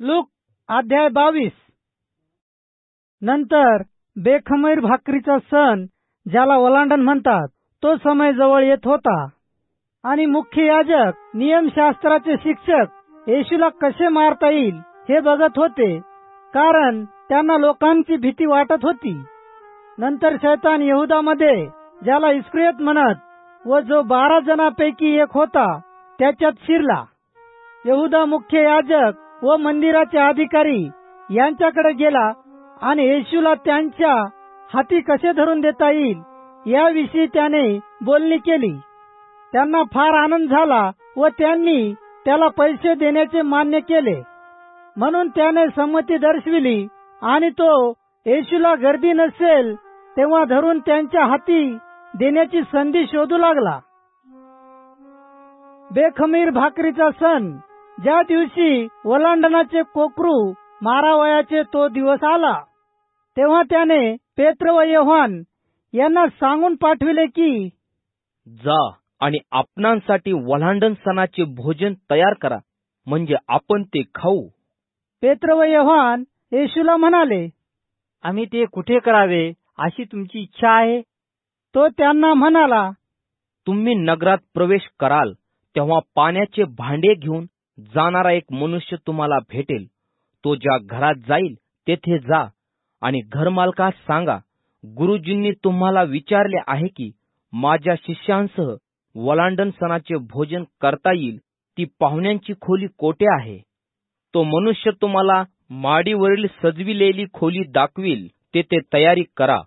Look अध्याय बावीस. नंतर बेखमैर भाकरीचा सण ज्याला ओलांडन म्हणतात तो समय जवळ येत होता. आणि मुख्य याजक नियमशास्त्राचे शिक्षक येशूला कसे मारता येईल हे बघत होते. कारण त्यांना लोकांची भीती वाटत होती. नंतर शैतान येहुदामध्ये ज्याला इस्क्रियत म्हणत व जो बारा जणांपैकी एक होता त्याच्यात शिरला. येहुदा मुख्य याजक व मंदिराचे अधिकारी यांच्याकडे गेला आणि येशूला त्यांच्या हाती कसे धरून देता येईल याविषयी त्याने बोलणी केली. त्यांना फार आनंद झाला व त्यांनी त्याला पैसे देण्याचे मान्य केले. म्हणून त्याने संमती दर्शविली आणि तो येशूला गर्दी नसेल तेव्हा धरून त्यांच्या हाती देण्याची संधी शोधू लागला. बेखमीर भाकरीचा सण ज्या दिवशी ओलांडनाचे कोकरू मारावयाचे तो दिवस आला तेव्हा त्याने पेत्र व यव्हान यांना सांगून पाठविले की जा आणि आपणांसाठी वल्हांडण सणाचे भोजन तयार करा म्हणजे आपण ते खाऊ. पेत्र व यव्हान येशूला म्हणाले आम्ही ते कुठे करावे अशी तुमची इच्छा आहे? तो त्यांना म्हणाला तुम्ही नगरात प्रवेश कराल तेव्हा पाण्याचे भांडे घेऊन जाणारा एक मनुष्य तुम्हाला भेटेल. तो ज्या घरात जाईल तेथे जा आणि घरमालकास सांगा गुरुजींनी तुम्हाला विचारले आहे की माझ्या शिष्यांसह वलांडन सणाचे भोजन करता येईल ती पाहुण्यांची खोली कोठे आहे? तो मनुष्य तुम्हाला माडीवरील सजविलेली खोली दाखवील तेथे तयारी करा.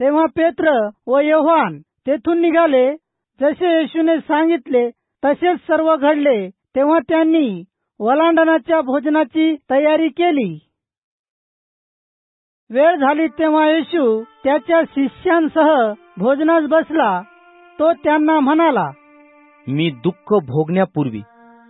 तेव्हा पेत्र व योहान तेथून निघाले. जसे येशूने सांगितले तसेच सर्व घडले. तेव्हा त्यांनी वलांडनाच्या भोजनाची तयारी केली. वेळ झाली तेव्हा येशू त्याच्या शिष्यांसह भोजनास बसला. तो त्यांना म्हणाला मी दुःख भोगण्यापूर्वी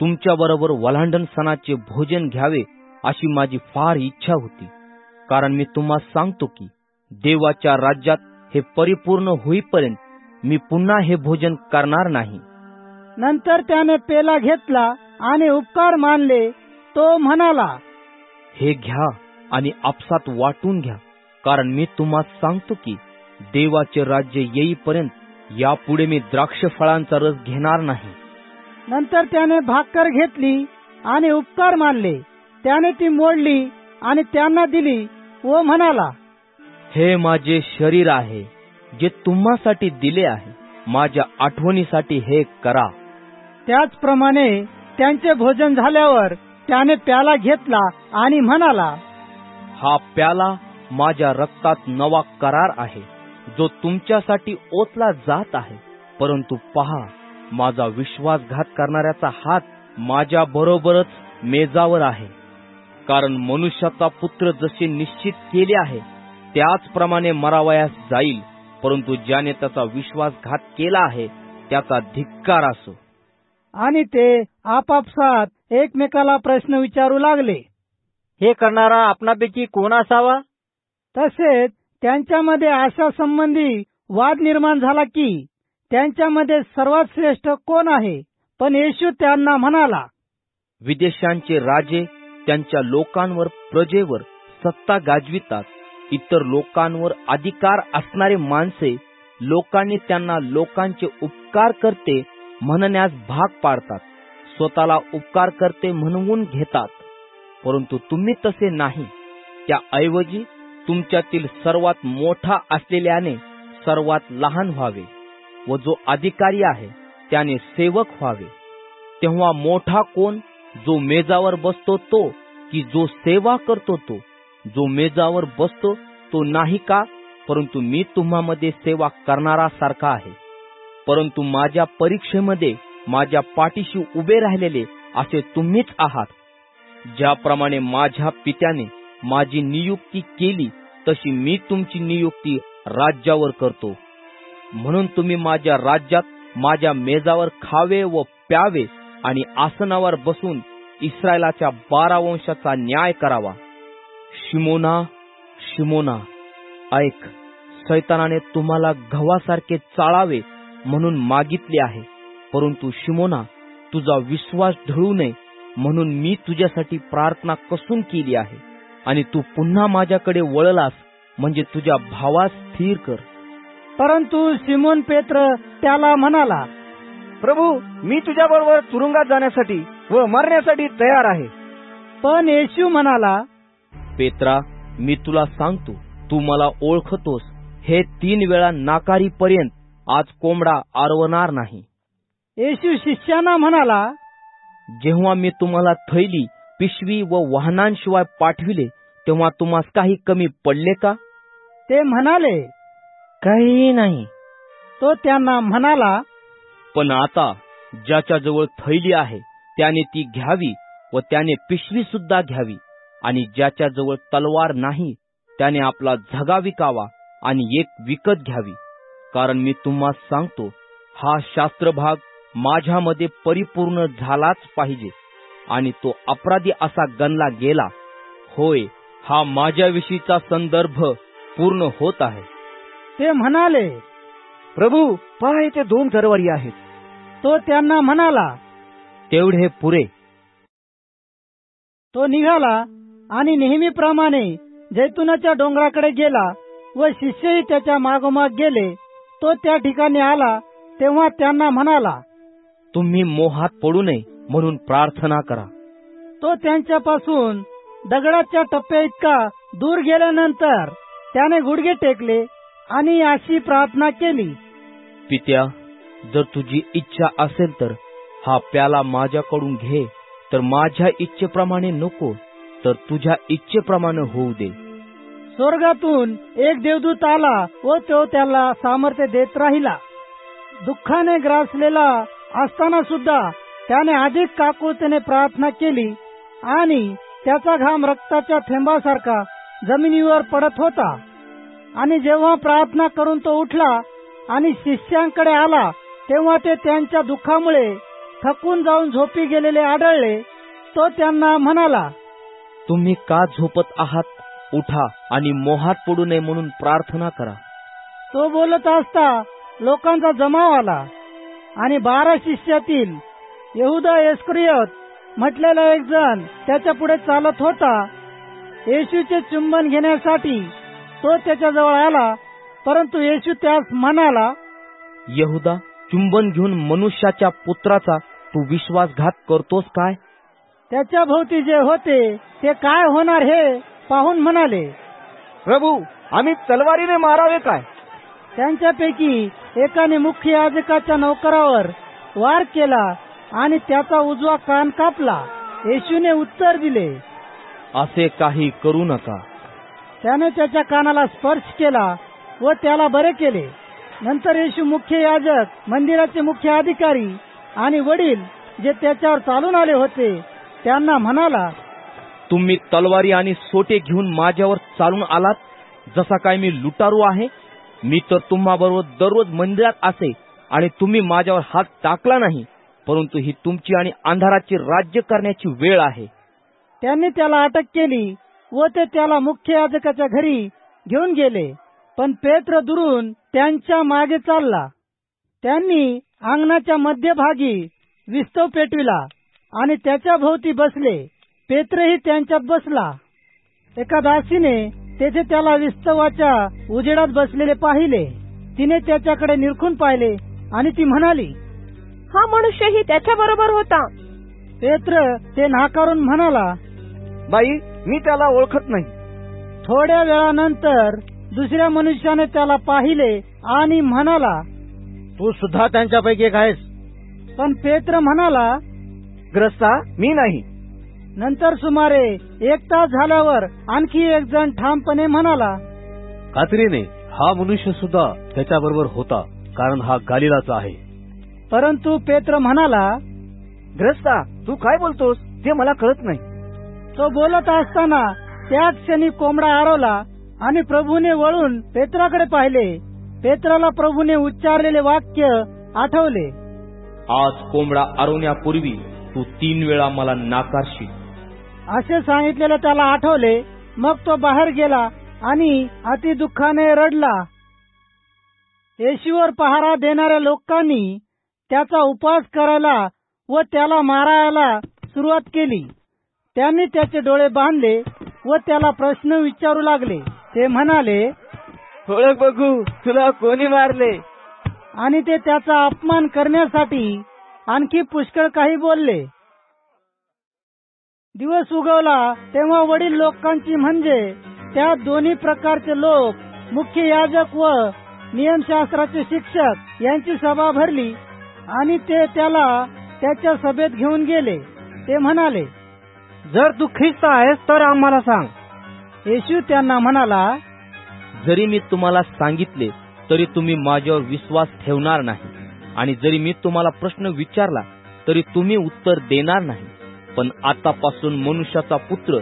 तुमच्याबरोबर वलांडन सणाचे भोजन घ्यावे अशी माझी फार इच्छा होती. कारण मी तुम्हाला सांगतो की देवाच्या राज्यात हे परिपूर्ण होईपर्यंत मी पुन्हा हे भोजन करणार नाही. नंतर त्याने पेला घेतला आणि उपकार मानले. तो म्हणाला हे घ्या आणि आपसात वाटून घ्या कारण मी तुम्हाला सांगतो की देवाचे राज्य येईपर्यंत यापुढे मी द्राक्ष फळांचा रस घेणार नाही. नंतर त्याने भाकर घेतली आणि उपकार मानले. त्याने ती मोडली आणि त्यांना दिली व म्हणाला हे माझे शरीर आहे जे तुम्हासाठी दिले आहे माझ्या आठवणीसाठी हे करा. त्याचप्रमाणे त्यांचे भोजन झाल्यावर त्याने प्याला घेतला आणि म्हणाला हा प्याला माझ्या रक्तात नवा करार आहे जो तुमच्यासाठी ओतला जात आहे. परंतु पहा माझा विश्वासघात करणाऱ्याचा हात माझ्या बरोबरच मेजावर आहे. कारण मनुष्याचा पुत्र जसे निश्चित केले आहे त्याचप्रमाणे मरावयास जाईल. परंतु ज्याने त्याचा विश्वासघात केला आहे त्याचा धिक्कार असो. आणि ते आपापसात एकमेकाला प्रश्न विचारू लागले. हे करणारा आपणापैकी कोण असावा? तसेच त्यांच्यामध्ये अशा संबंधी वाद निर्माण झाला की त्यांच्यामध्ये सर्वात श्रेष्ठ कोण आहे? पण येशू त्यांना म्हणाला विदेशांचे राजे त्यांच्या लोकांवर प्रजेवर सत्ता गाजवितात. इतर लोकांवर अधिकार असणारे माणसे लोकांनी त्यांना लोकांचे उपकार करते म्हणण्यास भाग पाडतात. स्वतःला उपकार करते म्हणवून घेतात. परंतु तुम्ही तसे नाही. त्याऐवजी तुमच्यातील सर्वात मोठा असलेल्याने सर्वात लहान व्हावे व जो अधिकारी आहे त्याने सेवक व्हावे. तेव्हा मोठा कोण जो मेजावर बसतो तो की जो सेवा करतो तो. जो मेजावर बसतो तो नाही का? परंतु मी तुम्हामध्ये सेवा करणारा सारखा आहे. परंतु माझ्या परीक्षेमध्ये माझ्या पाठीशी उभे राहिलेले असे तुम्हीच आहात. ज्याप्रमाणे माझ्या पित्याने माझी नियुक्ती केली तशी मी तुमची नियुक्ती राज्यावर करतो. म्हणून तुम्ही माझ्या राज्यात माझ्या मेजावर खावे व प्यावे आणि आसनावर बसून इस्रायलाच्या बारा वंशाचा न्याय करावा. शिमोना शिमोना ऐक सैतानाने तुम्हाला गव्हासारखे चाळावे म्हणून मागितले आहे. परंतु शिमोना तुझा विश्वास ढळू नये म्हणून मी तुझ्यासाठी प्रार्थना कसून केली आहे. आणि तू पुन्हा माझ्याकडे वळलास म्हणजे तुझ्या भावास स्थिर कर. परंतु सिमोन पेत्र त्याला म्हणाला प्रभू मी तुझ्या बरोबर तुरुंगात जाण्यासाठी व मरण्यासाठी तयार आहे. पण येशू म्हणाला पेत्रा मी तुला सांगतो तू मला ओळखतोस. हे तीन वेळा नाकारीपर्यंत आज कोंबडा आरवणार नाही. येशू शिष्यांना म्हणाला जेव्हा मी तुम्हाला थैली पिशवी व वाहनांशिवाय पाठविले तेव्हा तुम्हास काही कमी पडले का? ते म्हणाले काही नाही. तो त्यांना म्हणाला पण आता ज्याच्याजवळ थैली आहे त्याने ती घ्यावी व त्याने पिशवी सुद्धा घ्यावी. आणि ज्याच्याजवळ तलवार नाही त्याने आपला झगा विकावा आणि एक विकत घ्यावी. कारण मी तुम्हाला सांगतो हा शास्त्रभाग माझ्यामध्ये परिपूर्ण झालाच पाहिजे आणि तो अपराधी असा गणला गेला. होय हा माझ्याविषयीचा संदर्भ पूर्ण होत आहे. ते म्हणाले प्रभू पहा इथे दोन तरवारी आहेत. तो त्यांना म्हणाला तेवढे पुरे. तो निघाला आणि नेहमीप्रमाणे जैतुनाच्या डोंगराकडे गेला व शिष्यही त्याच्या मागोमाग गेले तो त्या ठिकाणी आला तेव्हा त्यांना म्हणाला तुम्ही मोहात पडू नये म्हणून प्रार्थना करा. तो त्यांच्यापासून दगडाच्या टप्प्या इतका दूर गेल्यानंतर त्याने गुडघे टेकले आणि अशी प्रार्थना केली. पित्या जर तुझी इच्छा असेल तर हा प्याला माझ्याकडून घे तर माझ्या इच्छेप्रमाणे नको तर तुझ्या इच्छेप्रमाणे होऊ दे. स्वर्गातून एक देवदूत आला व तो त्याला सामर्थ्य देत राहिला. दुःखाने ग्रासलेला असताना सुद्धा त्याने अधिक काकुळतेने प्रार्थना केली आणि त्याचा घाम रक्ताच्या थेंबासारखा जमिनीवर पडत होता. आणि जेव्हा प्रार्थना करून तो उठला आणि शिष्यांकडे आला तेव्हा ते त्यांच्या दुःखामुळे थकून जाऊन झोपी गेलेले आढळले. तो त्यांना म्हणाला तुम्ही का झोपत आहात? उठा आणि मोहात पडू नये म्हणून प्रार्थना करा. तो बोलत असता लोकांचा जमाव आला आणि बारा शिष्यातील यहुदा एस्क्रियत म्हटलेला एक जण त्याच्या पुढे चालत होता. येशूचे चुंबन घेण्यासाठी तो त्याच्याजवळ आला परंतु येशू त्यास म्हणाला यहुदा चुंबन घेऊन मनुष्याच्या पुत्राचा तू विश्वासघात करतोस काय? त्याच्या भोवती जे होते ते काय होणार हे? पाहून म्हणाले प्रभू आम्ही तलवारीने मारावे काय? त्यांच्यापैकी एकाने मुख्य याजकाच्या नौकरावर वार केला आणि त्याचा उजवा कान कापला. येशूने उत्तर दिले असे काही करू नका. त्याने त्याच्या कानाला स्पर्श केला व त्याला बरे केले. नंतर येशू मुख्य याजक मंदिराचे मुख्य अधिकारी आणि वडील जे त्याच्यावर चालून आले होते त्यांना म्हणाला तुम्ही तलवारी आणि सोटे घेऊन माझ्यावर चालून आलात. जसा काय मी लुटारू आहे मी तर तुम्हाबरोबर दररोज मंदिरात असे आणि तुम्ही माझ्यावर हात टाकला नाही परंतु ही तुमची आणि अंधाराची राज्य करण्याची वेळ आहे. त्यांनी त्याला अटक केली व ते त्याला मुख्य याजकाच्या घरी घेऊन गेले. पण पेत्र दुरून त्यांच्या मागे चालला. त्यांनी अंगणाच्या मध्यभागी विस्तव पेटविला आणि त्याच्या भोवती बसले. पेत्रही त्यांच्यात बसला. एका दासीने तेथे त्याला विस्तवाच्या उजेडात बसलेले पाहिले तिने त्याच्याकडे निरखून पाहिले आणि ती म्हणाली हा मनुष्यही त्याच्या बरोबर होता. पेत्र ते नाकारून म्हणाला बाई मी त्याला ओळखत नाही. थोड्या वेळानंतर दुसऱ्या मनुष्याने त्याला पाहिले आणि म्हणाला तू सुद्धा त्यांच्यापैकी एक आहेस. पण पेत्र म्हणाला ग्रस्ता मी नाही. नंतर सुमारे एक तास झाल्यावर आणखी एक जण ठामपणे म्हणाला खात्रीने हा मनुष्य सुद्धा त्याच्याबरोबर होता कारण हा गालिलाचा आहे. परंतु पेत्र म्हणाला ग्रस्ता तू काय बोलतोस? ते मला कळत नाही. तो बोलत असताना त्याच क्षणी कोंबडा आरवला आणि प्रभूने वळून पेत्राकडे पाहिले. पेत्राला प्रभूने उच्चारलेले वाक्य आठवले. आज कोंबडा आरवण्यापूर्वी तू तीन वेळा मला नाकारशील. असे सांगितलेले त्याला आठवले. मग तो बाहेर गेला आणि अति दुःखाने रडला. येशूवर पहारा देणाऱ्या लोकांनी त्याचा उपवास करायला व त्याला मारायला सुरुवात केली. त्यांनी त्याचे डोळे बांधले व त्याला प्रश्न विचारू लागले. ते म्हणाले ओळख बघू तुला कोणी मारले? आणि ते त्याचा अपमान करण्यासाठी आणखी पुष्कळ काही बोलले. दिवस उगवला तेव्हा वडील लोकांची म्हणजे त्या दोन्ही प्रकारचे लोक मुख्य याजक व नियमशास्त्राचे शिक्षक यांची सभा भरली आणि ते त्याला त्याच्या सभेत घेऊन गेले. ते म्हणाले जर तू ख्रिस्त आहेस तर आम्हाला सांग. येशू त्यांना म्हणाला जरी मी तुम्हाला सांगितले तरी तुम्ही माझ्यावर विश्वास ठेवणार नाही. आणि जरी मी तुम्हाला प्रश्न विचारला तरी तुम्ही उत्तर देणार नाही. पण आतापासून मनुष्याचा पुत्र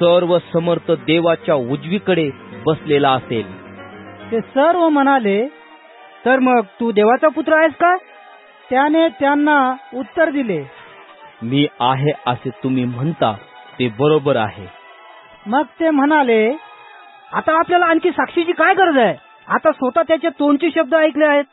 सर्व समर्थ देवाच्या उजवीकडे बसलेला असेल. ते सर्व म्हणाले तर मग तू देवाचा पुत्र आहेस का? त्याने त्यांना उत्तर दिले मी आहे असे तुम्ही म्हणता ते बरोबर आहे. मग ते म्हणाले आता आपल्याला आणखी साक्षीची काय गरज आहे? आता स्वतः त्याचे तोंडचे शब्द ऐकले आहेत.